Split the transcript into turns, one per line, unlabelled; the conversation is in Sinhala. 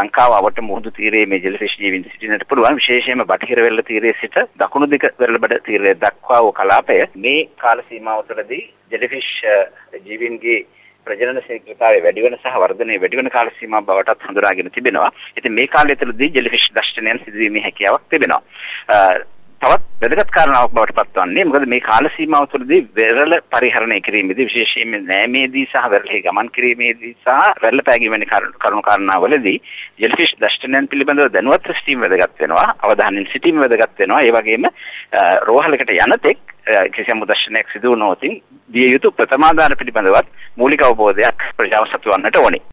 ලංකාව අවට මුහුදු තීරයේ මේ ජෙලිෆිෂ් ජීවීන් සිටින්නට පුළුවන් විශේෂයෙන්ම බටහිර වෙරළ තීරයේ සිට දකුණු දිග වෙරළ බඩ තීරය දක්වා වූ කලාපය මේ කාල සීමාව තුළදී ජෙලිෆිෂ් ජීවීන්ගේ ප්‍රජනන ශීඝ්‍රතාවය වැඩි වෙන සහ වර්ධනය වැඩි වෙන කාල සීමාවක් බවටත් හඳුනාගෙන තිබෙනවා. ඉතින් මේ කාලය තුළදී ජෙලිෆිෂ් දෂ්ටනයන් සිදුවීමේ හැකියාවක් තිබෙනවා. තවත් වැදගත් කාරණාවක් බවට පත්වන්නේ. මොකද මේ කාල සීමාව තුළදී වෙරළ පරිහරණය කිරීමේදී විශේෂයෙන්ම නෑමේදී සහ වෙරළෙහි ගමන් කිරීමේදී සහ වෙරළ පෑගීම වැනි කරුණු කාරණාවලදී ජෙල්ෆිෂ් දෂ්ටනයන් පිළිබඳව දැනුවත් සිටීම වැදගත් වෙනවා අවධානයෙන් සිටීම වැදගත් වෙනවා. ඒ වගේම රෝහලකට යන තෙක් කිසියම් දර්ශනයක් සිදු වුණොත් දිය යුතු ප්‍රථමාදාන පිළිබඳවත් මූලික අවබෝධයක් ප්‍රජාව සතු වන්නට ඕනේ.